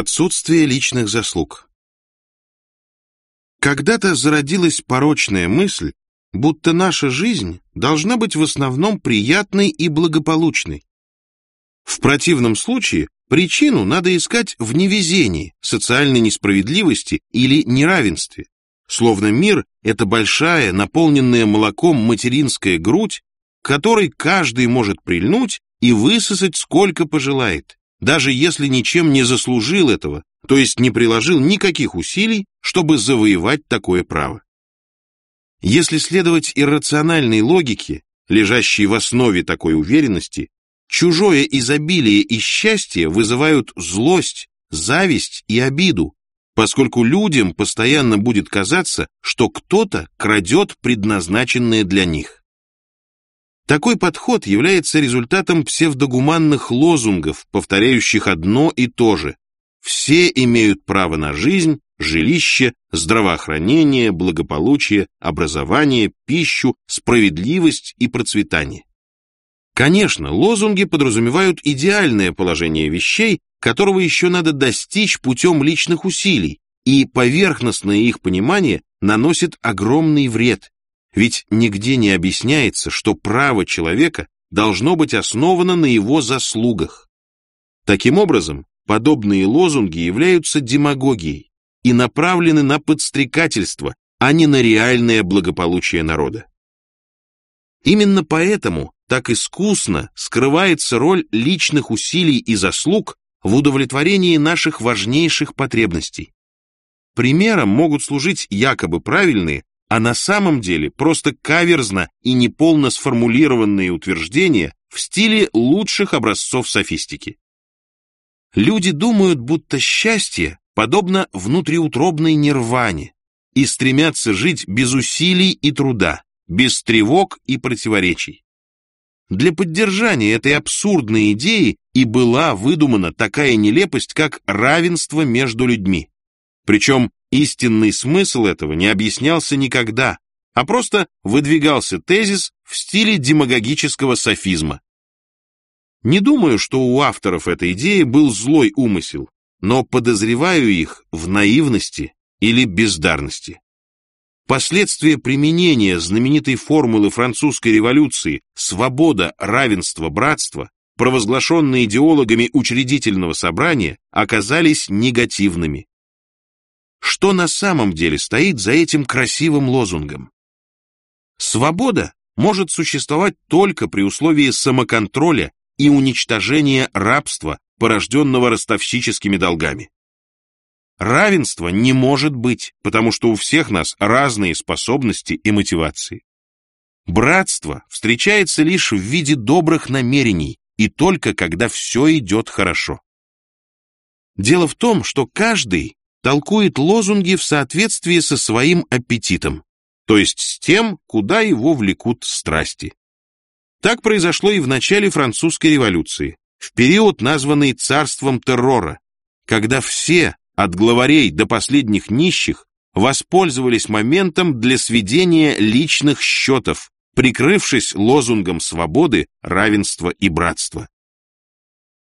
Отсутствие личных заслуг. Когда-то зародилась порочная мысль, будто наша жизнь должна быть в основном приятной и благополучной. В противном случае причину надо искать в невезении, социальной несправедливости или неравенстве. Словно мир — это большая, наполненная молоком материнская грудь, к которой каждый может прильнуть и высосать сколько пожелает даже если ничем не заслужил этого, то есть не приложил никаких усилий, чтобы завоевать такое право. Если следовать иррациональной логике, лежащей в основе такой уверенности, чужое изобилие и счастье вызывают злость, зависть и обиду, поскольку людям постоянно будет казаться, что кто-то крадет предназначенное для них. Такой подход является результатом псевдогуманных лозунгов, повторяющих одно и то же. Все имеют право на жизнь, жилище, здравоохранение, благополучие, образование, пищу, справедливость и процветание. Конечно, лозунги подразумевают идеальное положение вещей, которого еще надо достичь путем личных усилий, и поверхностное их понимание наносит огромный вред, ведь нигде не объясняется, что право человека должно быть основано на его заслугах. Таким образом, подобные лозунги являются демагогией и направлены на подстрекательство, а не на реальное благополучие народа. Именно поэтому так искусно скрывается роль личных усилий и заслуг в удовлетворении наших важнейших потребностей. Примером могут служить якобы правильные, а на самом деле просто каверзно и неполно сформулированные утверждения в стиле лучших образцов софистики. Люди думают, будто счастье подобно внутриутробной нирване и стремятся жить без усилий и труда, без тревог и противоречий. Для поддержания этой абсурдной идеи и была выдумана такая нелепость, как равенство между людьми. Причем истинный смысл этого не объяснялся никогда, а просто выдвигался тезис в стиле демагогического софизма. Не думаю, что у авторов этой идеи был злой умысел, но подозреваю их в наивности или бездарности. Последствия применения знаменитой формулы французской революции «свобода, равенство, братство», провозглашенные идеологами учредительного собрания, оказались негативными. Что на самом деле стоит за этим красивым лозунгом? Свобода может существовать только при условии самоконтроля и уничтожения рабства, порожденного ростовщическими долгами. Равенства не может быть, потому что у всех нас разные способности и мотивации. Братство встречается лишь в виде добрых намерений и только когда все идет хорошо. Дело в том, что каждый толкует лозунги в соответствии со своим аппетитом, то есть с тем, куда его влекут страсти. Так произошло и в начале французской революции, в период, названный царством террора, когда все, от главарей до последних нищих, воспользовались моментом для сведения личных счетов, прикрывшись лозунгом свободы, равенства и братства.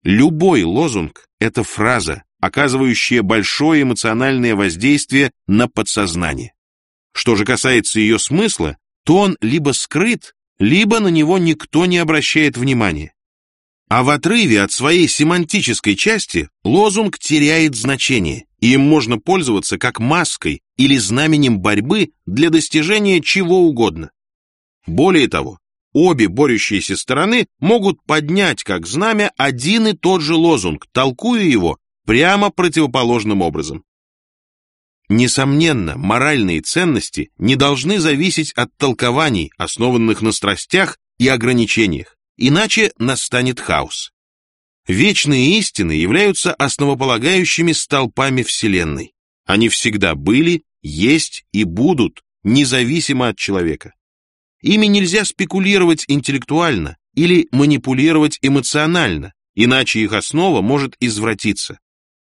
Любой лозунг – это фраза, оказывающая большое эмоциональное воздействие на подсознание. Что же касается ее смысла, то он либо скрыт, либо на него никто не обращает внимания. А в отрыве от своей семантической части лозунг теряет значение, и им можно пользоваться как маской или знаменем борьбы для достижения чего угодно. Более того, обе борющиеся стороны могут поднять как знамя один и тот же лозунг, толкуя его прямо противоположным образом. Несомненно, моральные ценности не должны зависеть от толкований, основанных на страстях и ограничениях, иначе настанет хаос. Вечные истины являются основополагающими столпами Вселенной. Они всегда были, есть и будут, независимо от человека. Ими нельзя спекулировать интеллектуально или манипулировать эмоционально, иначе их основа может извратиться.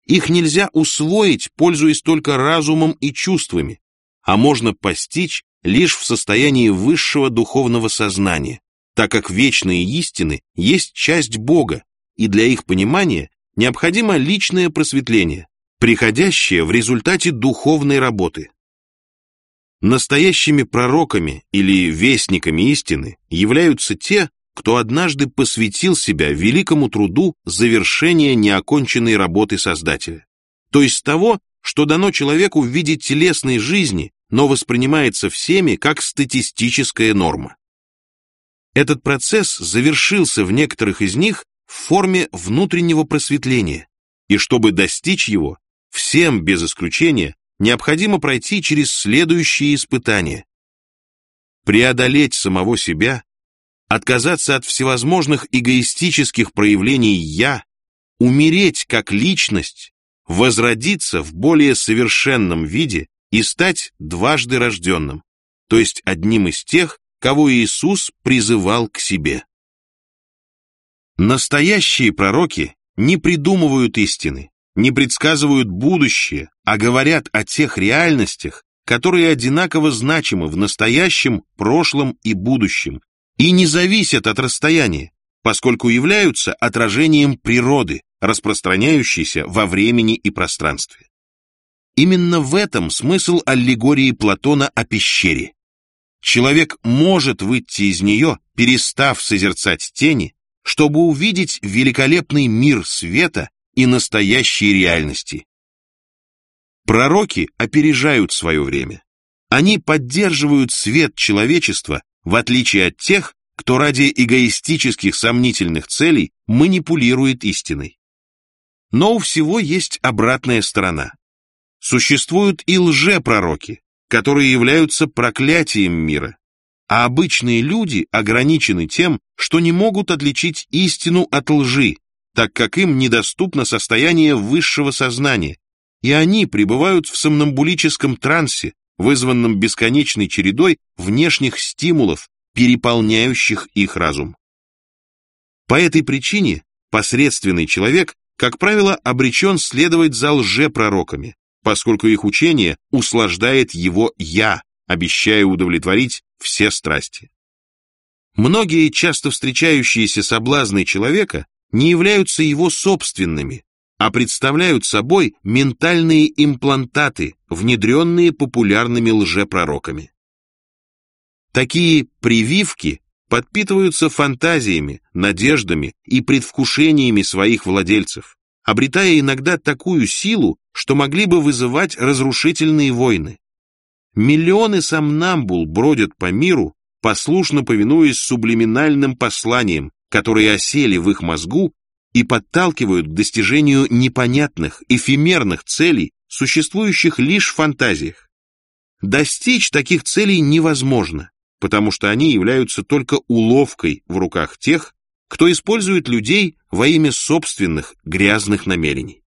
Их нельзя усвоить, пользуясь только разумом и чувствами, а можно постичь лишь в состоянии высшего духовного сознания, так как вечные истины есть часть Бога, и для их понимания необходимо личное просветление, приходящее в результате духовной работы. Настоящими пророками или вестниками истины являются те, кто однажды посвятил себя великому труду завершения неоконченной работы Создателя, то есть того, что дано человеку в виде телесной жизни, но воспринимается всеми как статистическая норма. Этот процесс завершился в некоторых из них в форме внутреннего просветления, и чтобы достичь его, всем без исключения необходимо пройти через следующие испытания. Преодолеть самого себя, отказаться от всевозможных эгоистических проявлений «я», умереть как личность, возродиться в более совершенном виде и стать дважды рожденным, то есть одним из тех, кого Иисус призывал к себе. Настоящие пророки не придумывают истины, не предсказывают будущее, а говорят о тех реальностях, которые одинаково значимы в настоящем, прошлом и будущем, и не зависят от расстояния, поскольку являются отражением природы, распространяющейся во времени и пространстве. Именно в этом смысл аллегории Платона о пещере. Человек может выйти из нее, перестав созерцать тени, чтобы увидеть великолепный мир света и настоящей реальности. Пророки опережают свое время. Они поддерживают свет человечества, в отличие от тех, кто ради эгоистических сомнительных целей манипулирует истиной. Но у всего есть обратная сторона. Существуют и лжепророки, которые являются проклятием мира, а обычные люди ограничены тем, что не могут отличить истину от лжи, так как им недоступно состояние высшего сознания, и они пребывают в сомнамбулическом трансе, вызванном бесконечной чередой внешних стимулов, переполняющих их разум. По этой причине посредственный человек, как правило, обречен следовать за лжепророками, поскольку их учение услаждает его «я», обещая удовлетворить все страсти. Многие часто встречающиеся соблазны человека не являются его собственными, а представляют собой ментальные имплантаты, внедренные популярными лжепророками. Такие прививки подпитываются фантазиями, надеждами и предвкушениями своих владельцев, обретая иногда такую силу, что могли бы вызывать разрушительные войны. Миллионы сомнамбул бродят по миру, послушно повинуясь сублиминальным посланиям, которые осели в их мозгу и подталкивают к достижению непонятных, эфемерных целей, существующих лишь в фантазиях. Достичь таких целей невозможно, потому что они являются только уловкой в руках тех, кто использует людей во имя собственных грязных намерений.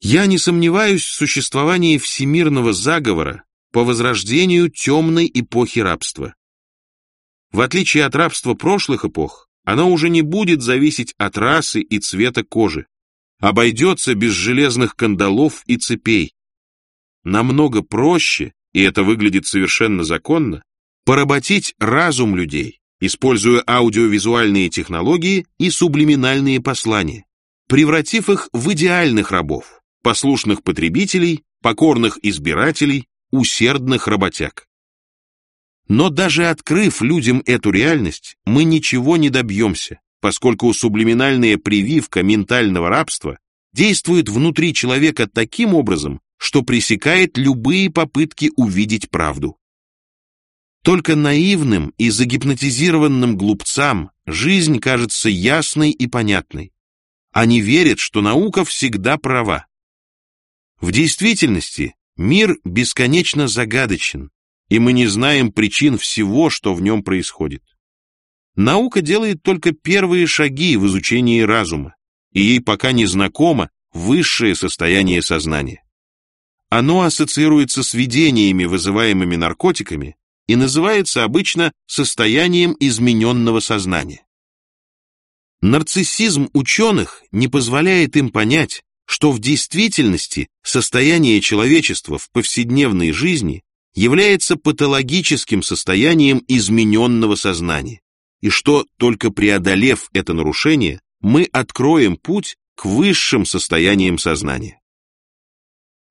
Я не сомневаюсь в существовании всемирного заговора по возрождению темной эпохи рабства. В отличие от рабства прошлых эпох, оно уже не будет зависеть от расы и цвета кожи, обойдется без железных кандалов и цепей. Намного проще, и это выглядит совершенно законно, поработить разум людей, используя аудиовизуальные технологии и сублиминальные послания, превратив их в идеальных рабов, послушных потребителей, покорных избирателей, усердных работяг. Но даже открыв людям эту реальность, мы ничего не добьемся, поскольку сублиминальная прививка ментального рабства действует внутри человека таким образом, что пресекает любые попытки увидеть правду. Только наивным и загипнотизированным глупцам жизнь кажется ясной и понятной. Они верят, что наука всегда права. В действительности мир бесконечно загадочен, и мы не знаем причин всего, что в нем происходит. Наука делает только первые шаги в изучении разума, и ей пока не знакомо высшее состояние сознания. Оно ассоциируется с видениями, вызываемыми наркотиками, и называется обычно состоянием измененного сознания. Нарциссизм ученых не позволяет им понять, что в действительности состояние человечества в повседневной жизни является патологическим состоянием измененного сознания, и что, только преодолев это нарушение, мы откроем путь к высшим состояниям сознания.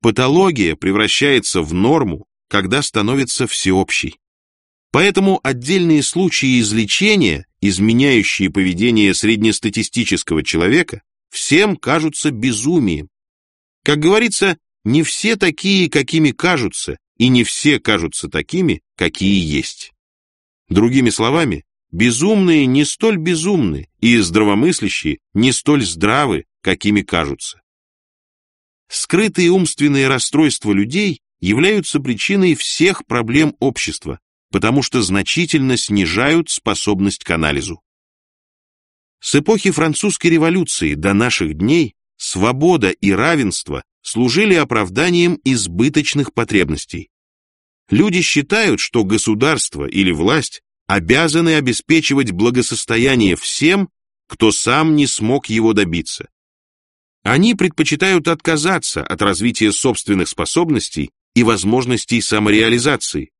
Патология превращается в норму, когда становится всеобщей. Поэтому отдельные случаи излечения, изменяющие поведение среднестатистического человека, всем кажутся безумием. Как говорится, не все такие, какими кажутся, и не все кажутся такими, какие есть. Другими словами, безумные не столь безумны, и здравомыслящие не столь здравы, какими кажутся. Скрытые умственные расстройства людей являются причиной всех проблем общества, потому что значительно снижают способность к анализу. С эпохи французской революции до наших дней свобода и равенство служили оправданием избыточных потребностей. Люди считают, что государство или власть обязаны обеспечивать благосостояние всем, кто сам не смог его добиться. Они предпочитают отказаться от развития собственных способностей и возможностей самореализации,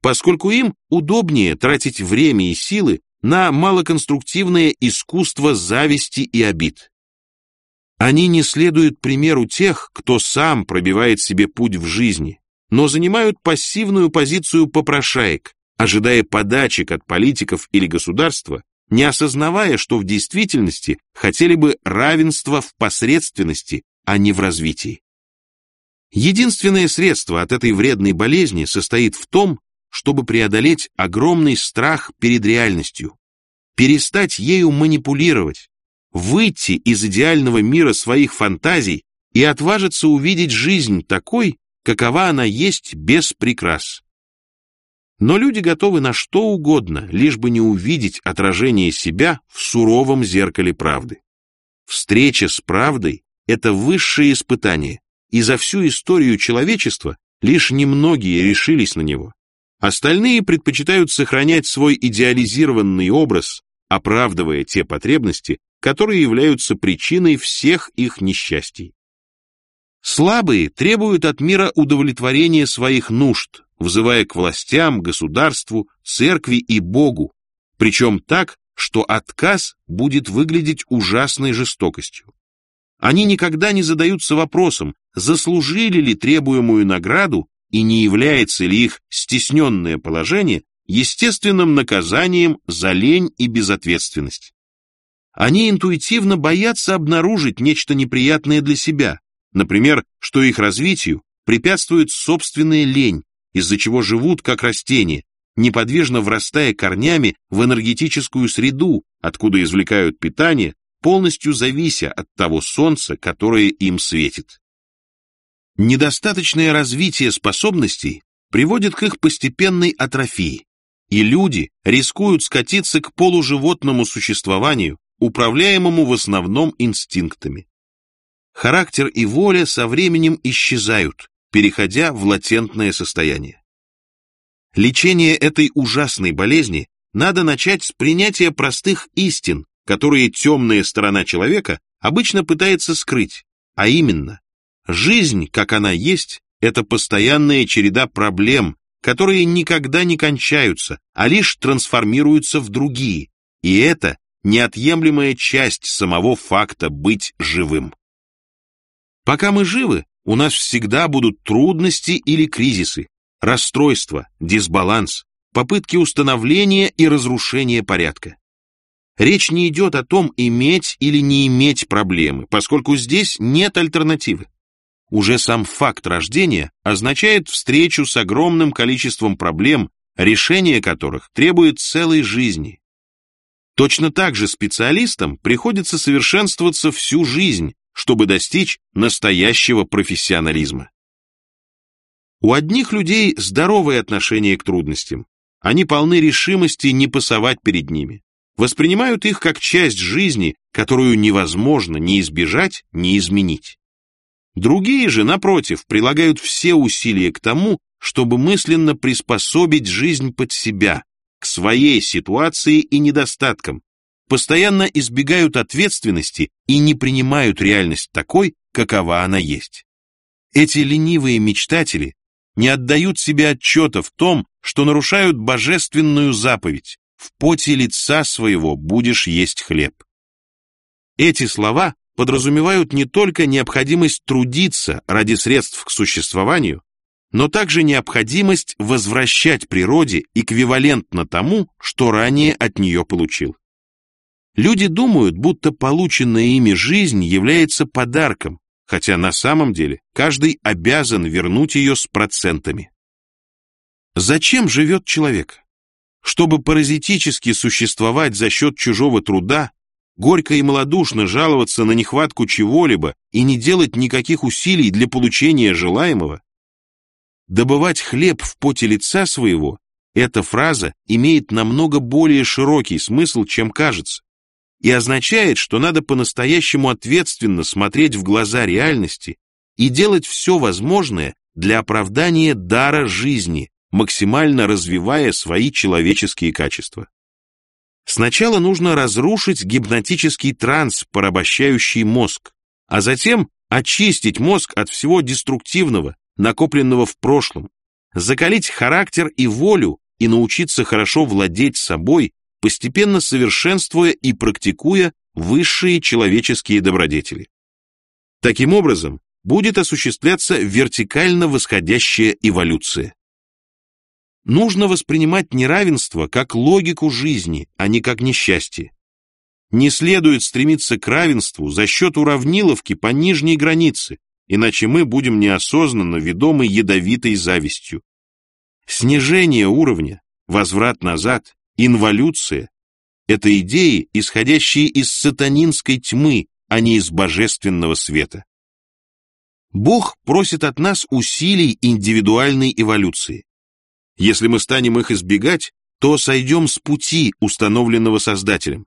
поскольку им удобнее тратить время и силы на малоконструктивное искусство зависти и обид. Они не следуют примеру тех, кто сам пробивает себе путь в жизни, но занимают пассивную позицию попрошаек, ожидая подачек от политиков или государства, не осознавая, что в действительности хотели бы равенства в посредственности, а не в развитии. Единственное средство от этой вредной болезни состоит в том, чтобы преодолеть огромный страх перед реальностью, перестать ею манипулировать, выйти из идеального мира своих фантазий и отважиться увидеть жизнь такой, какова она есть без прикрас. Но люди готовы на что угодно, лишь бы не увидеть отражение себя в суровом зеркале правды. Встреча с правдой – это высшее испытание, и за всю историю человечества лишь немногие решились на него. Остальные предпочитают сохранять свой идеализированный образ, оправдывая те потребности, которые являются причиной всех их несчастий. Слабые требуют от мира удовлетворения своих нужд, взывая к властям, государству, церкви и Богу, причем так, что отказ будет выглядеть ужасной жестокостью. Они никогда не задаются вопросом, заслужили ли требуемую награду и не является ли их стесненное положение естественным наказанием за лень и безответственность. Они интуитивно боятся обнаружить нечто неприятное для себя, Например, что их развитию препятствует собственная лень, из-за чего живут как растения, неподвижно врастая корнями в энергетическую среду, откуда извлекают питание, полностью завися от того солнца, которое им светит. Недостаточное развитие способностей приводит к их постепенной атрофии, и люди рискуют скатиться к полуживотному существованию, управляемому в основном инстинктами. Характер и воля со временем исчезают, переходя в латентное состояние. Лечение этой ужасной болезни надо начать с принятия простых истин, которые темная сторона человека обычно пытается скрыть, а именно, жизнь, как она есть, это постоянная череда проблем, которые никогда не кончаются, а лишь трансформируются в другие, и это неотъемлемая часть самого факта быть живым. Пока мы живы, у нас всегда будут трудности или кризисы, расстройства, дисбаланс, попытки установления и разрушения порядка. Речь не идет о том, иметь или не иметь проблемы, поскольку здесь нет альтернативы. Уже сам факт рождения означает встречу с огромным количеством проблем, решение которых требует целой жизни. Точно так же специалистам приходится совершенствоваться всю жизнь, чтобы достичь настоящего профессионализма. У одних людей здоровое отношение к трудностям. Они полны решимости не пасовать перед ними. Воспринимают их как часть жизни, которую невозможно ни избежать, ни изменить. Другие же, напротив, прилагают все усилия к тому, чтобы мысленно приспособить жизнь под себя, к своей ситуации и недостаткам, постоянно избегают ответственности и не принимают реальность такой, какова она есть. Эти ленивые мечтатели не отдают себе отчета в том, что нарушают божественную заповедь «в поте лица своего будешь есть хлеб». Эти слова подразумевают не только необходимость трудиться ради средств к существованию, но также необходимость возвращать природе эквивалентно тому, что ранее от нее получил. Люди думают, будто полученная ими жизнь является подарком, хотя на самом деле каждый обязан вернуть ее с процентами. Зачем живет человек? Чтобы паразитически существовать за счет чужого труда, горько и малодушно жаловаться на нехватку чего-либо и не делать никаких усилий для получения желаемого? Добывать хлеб в поте лица своего – эта фраза имеет намного более широкий смысл, чем кажется и означает, что надо по-настоящему ответственно смотреть в глаза реальности и делать все возможное для оправдания дара жизни, максимально развивая свои человеческие качества. Сначала нужно разрушить гипнотический транс, порабощающий мозг, а затем очистить мозг от всего деструктивного, накопленного в прошлом, закалить характер и волю и научиться хорошо владеть собой постепенно совершенствуя и практикуя высшие человеческие добродетели. Таким образом, будет осуществляться вертикально восходящая эволюция. Нужно воспринимать неравенство как логику жизни, а не как несчастье. Не следует стремиться к равенству за счет уравниловки по нижней границе, иначе мы будем неосознанно ведомы ядовитой завистью. Снижение уровня, возврат назад Инволюция — это идеи, исходящие из сатанинской тьмы, а не из божественного света. Бог просит от нас усилий индивидуальной эволюции. Если мы станем их избегать, то сойдем с пути, установленного Создателем.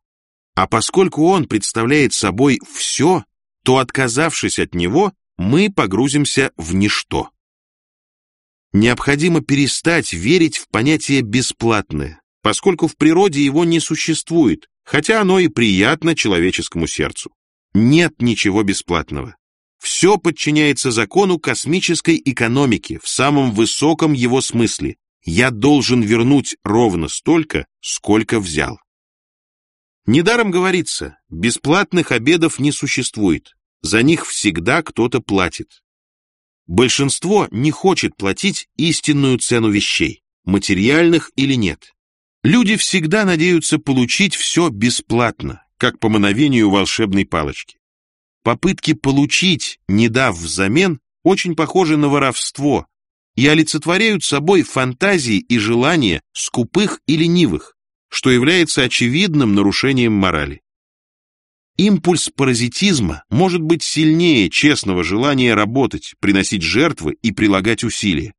А поскольку Он представляет собой все, то, отказавшись от Него, мы погрузимся в ничто. Необходимо перестать верить в понятие «бесплатное», поскольку в природе его не существует, хотя оно и приятно человеческому сердцу. Нет ничего бесплатного. Все подчиняется закону космической экономики в самом высоком его смысле. Я должен вернуть ровно столько, сколько взял. Недаром говорится, бесплатных обедов не существует, за них всегда кто-то платит. Большинство не хочет платить истинную цену вещей, материальных или нет. Люди всегда надеются получить все бесплатно, как по мановению волшебной палочки. Попытки получить, не дав взамен, очень похожи на воровство и олицетворяют собой фантазии и желания скупых и ленивых, что является очевидным нарушением морали. Импульс паразитизма может быть сильнее честного желания работать, приносить жертвы и прилагать усилия.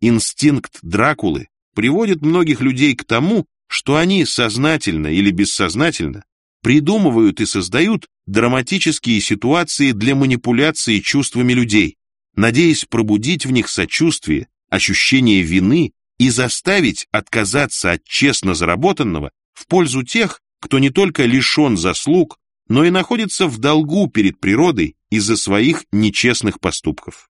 Инстинкт Дракулы приводит многих людей к тому, что они сознательно или бессознательно придумывают и создают драматические ситуации для манипуляции чувствами людей, надеясь пробудить в них сочувствие, ощущение вины и заставить отказаться от честно заработанного в пользу тех, кто не только лишен заслуг, но и находится в долгу перед природой из-за своих нечестных поступков.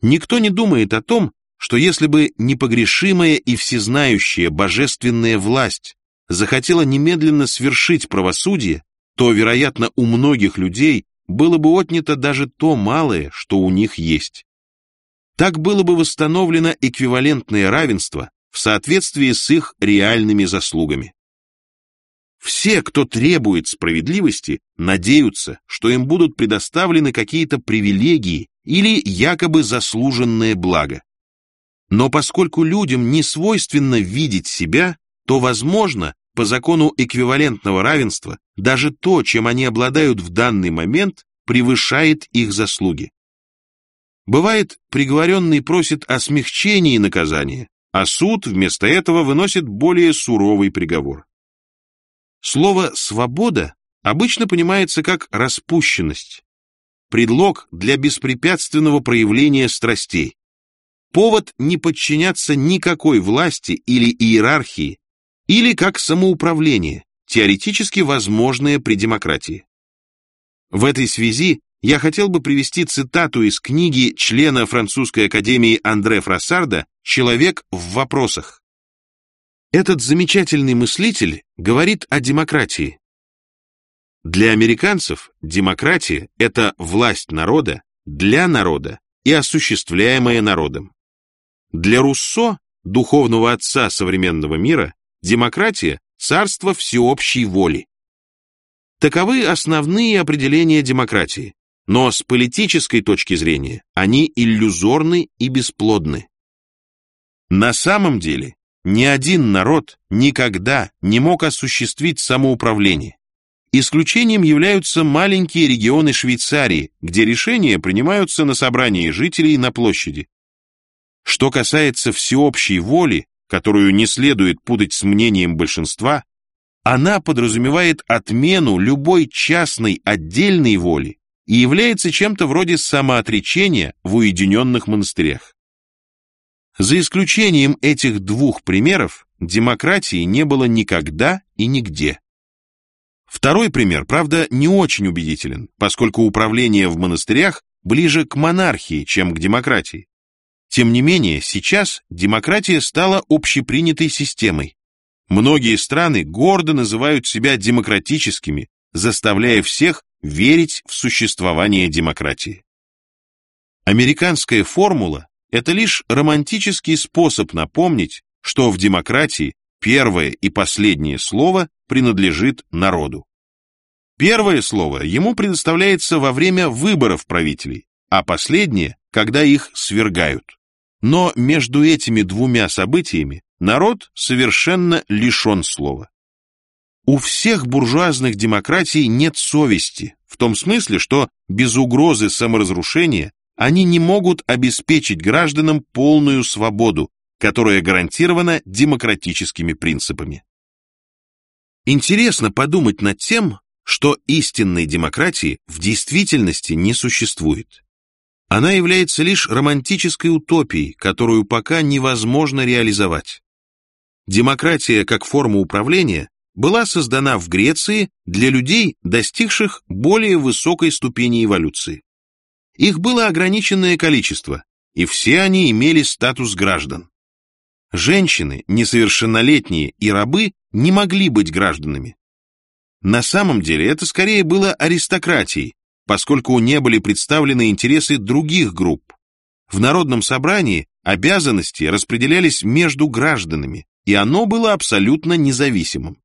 Никто не думает о том, что если бы непогрешимая и всезнающая божественная власть захотела немедленно свершить правосудие, то, вероятно, у многих людей было бы отнято даже то малое, что у них есть. Так было бы восстановлено эквивалентное равенство в соответствии с их реальными заслугами. Все, кто требует справедливости, надеются, что им будут предоставлены какие-то привилегии или якобы заслуженное благо. Но поскольку людям не свойственно видеть себя, то, возможно, по закону эквивалентного равенства, даже то, чем они обладают в данный момент, превышает их заслуги. Бывает, приговоренный просит о смягчении наказания, а суд вместо этого выносит более суровый приговор. Слово «свобода» обычно понимается как распущенность, предлог для беспрепятственного проявления страстей, повод не подчиняться никакой власти или иерархии, или как самоуправление, теоретически возможное при демократии. В этой связи я хотел бы привести цитату из книги члена французской академии Андре Фрассарда «Человек в вопросах». Этот замечательный мыслитель говорит о демократии. Для американцев демократия – это власть народа, для народа и осуществляемая народом. Для Руссо, духовного отца современного мира, демократия – царство всеобщей воли. Таковы основные определения демократии, но с политической точки зрения они иллюзорны и бесплодны. На самом деле ни один народ никогда не мог осуществить самоуправление. Исключением являются маленькие регионы Швейцарии, где решения принимаются на собрании жителей на площади. Что касается всеобщей воли, которую не следует путать с мнением большинства, она подразумевает отмену любой частной отдельной воли и является чем-то вроде самоотречения в уединенных монастырях. За исключением этих двух примеров, демократии не было никогда и нигде. Второй пример, правда, не очень убедителен, поскольку управление в монастырях ближе к монархии, чем к демократии. Тем не менее, сейчас демократия стала общепринятой системой. Многие страны гордо называют себя демократическими, заставляя всех верить в существование демократии. Американская формула – это лишь романтический способ напомнить, что в демократии первое и последнее слово принадлежит народу. Первое слово ему предоставляется во время выборов правителей, а последнее, когда их свергают. Но между этими двумя событиями народ совершенно лишен слова. У всех буржуазных демократий нет совести, в том смысле, что без угрозы саморазрушения они не могут обеспечить гражданам полную свободу, которая гарантирована демократическими принципами. Интересно подумать над тем, что истинной демократии в действительности не существует. Она является лишь романтической утопией, которую пока невозможно реализовать. Демократия как форма управления была создана в Греции для людей, достигших более высокой ступени эволюции. Их было ограниченное количество, и все они имели статус граждан. Женщины, несовершеннолетние и рабы не могли быть гражданами. На самом деле это скорее было аристократией, поскольку не были представлены интересы других групп. В народном собрании обязанности распределялись между гражданами, и оно было абсолютно независимым.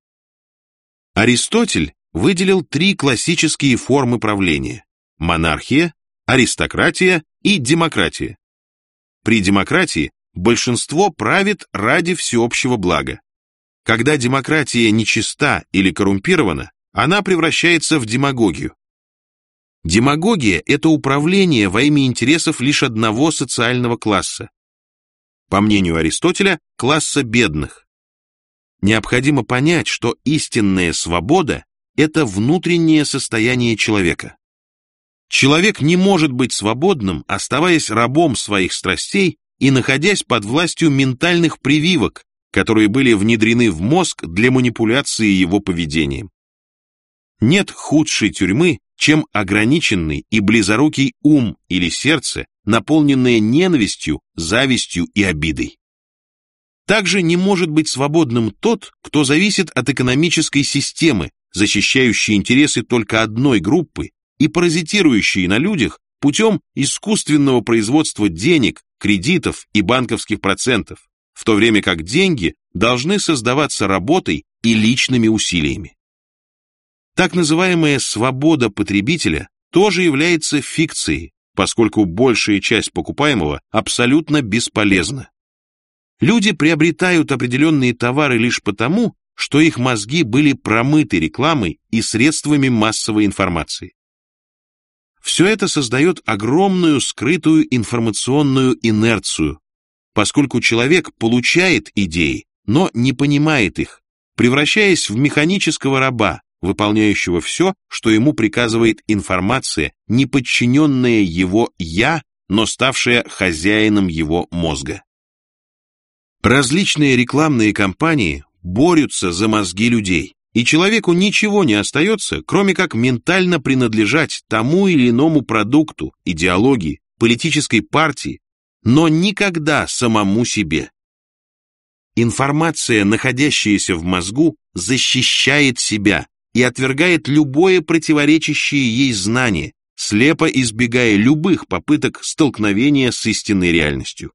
Аристотель выделил три классические формы правления – монархия, аристократия и демократия. При демократии большинство правит ради всеобщего блага. Когда демократия нечиста или коррумпирована, она превращается в демагогию. Демагогия – это управление во имя интересов лишь одного социального класса. По мнению Аристотеля, класса бедных. Необходимо понять, что истинная свобода – это внутреннее состояние человека. Человек не может быть свободным, оставаясь рабом своих страстей и находясь под властью ментальных прививок, которые были внедрены в мозг для манипуляции его поведением. Нет худшей тюрьмы, чем ограниченный и близорукий ум или сердце, наполненное ненавистью, завистью и обидой. Также не может быть свободным тот, кто зависит от экономической системы, защищающей интересы только одной группы и паразитирующей на людях путем искусственного производства денег, кредитов и банковских процентов, в то время как деньги должны создаваться работой и личными усилиями. Так называемая свобода потребителя тоже является фикцией, поскольку большая часть покупаемого абсолютно бесполезна. Люди приобретают определенные товары лишь потому, что их мозги были промыты рекламой и средствами массовой информации. Все это создает огромную скрытую информационную инерцию, поскольку человек получает идеи, но не понимает их, превращаясь в механического раба, выполняющего все, что ему приказывает информация, не подчиненная его «я», но ставшая хозяином его мозга. Различные рекламные кампании борются за мозги людей, и человеку ничего не остается, кроме как ментально принадлежать тому или иному продукту, идеологии, политической партии, но никогда самому себе. Информация, находящаяся в мозгу, защищает себя, и отвергает любое противоречащее ей знание, слепо избегая любых попыток столкновения с истинной реальностью.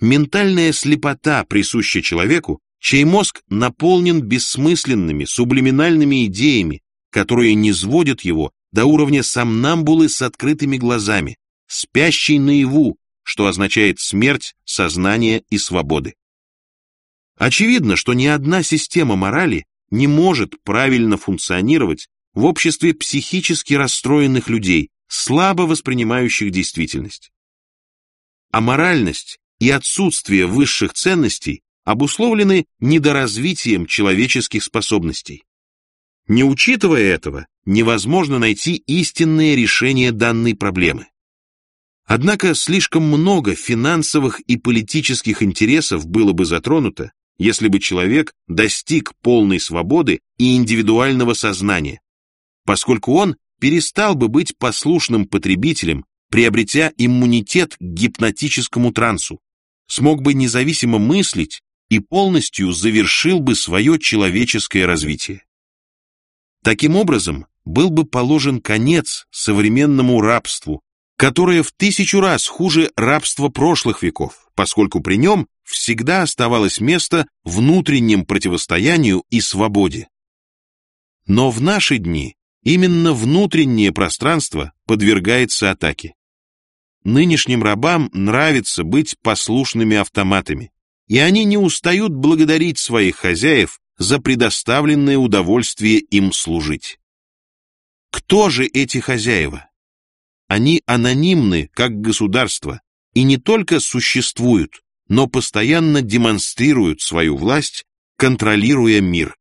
Ментальная слепота присуща человеку, чей мозг наполнен бессмысленными, сублиминальными идеями, которые не сводят его до уровня сомнамбулы с открытыми глазами, спящей наяву, что означает смерть сознания и свободы. Очевидно, что ни одна система морали не может правильно функционировать в обществе психически расстроенных людей, слабо воспринимающих действительность. Аморальность и отсутствие высших ценностей обусловлены недоразвитием человеческих способностей. Не учитывая этого, невозможно найти истинное решение данной проблемы. Однако слишком много финансовых и политических интересов было бы затронуто, если бы человек достиг полной свободы и индивидуального сознания, поскольку он перестал бы быть послушным потребителем, приобретя иммунитет к гипнотическому трансу, смог бы независимо мыслить и полностью завершил бы свое человеческое развитие. Таким образом, был бы положен конец современному рабству, которое в тысячу раз хуже рабства прошлых веков, поскольку при нем всегда оставалось место внутренним противостоянию и свободе. Но в наши дни именно внутреннее пространство подвергается атаке. Нынешним рабам нравится быть послушными автоматами, и они не устают благодарить своих хозяев за предоставленное удовольствие им служить. Кто же эти хозяева? Они анонимны, как государство, и не только существуют, но постоянно демонстрируют свою власть, контролируя мир.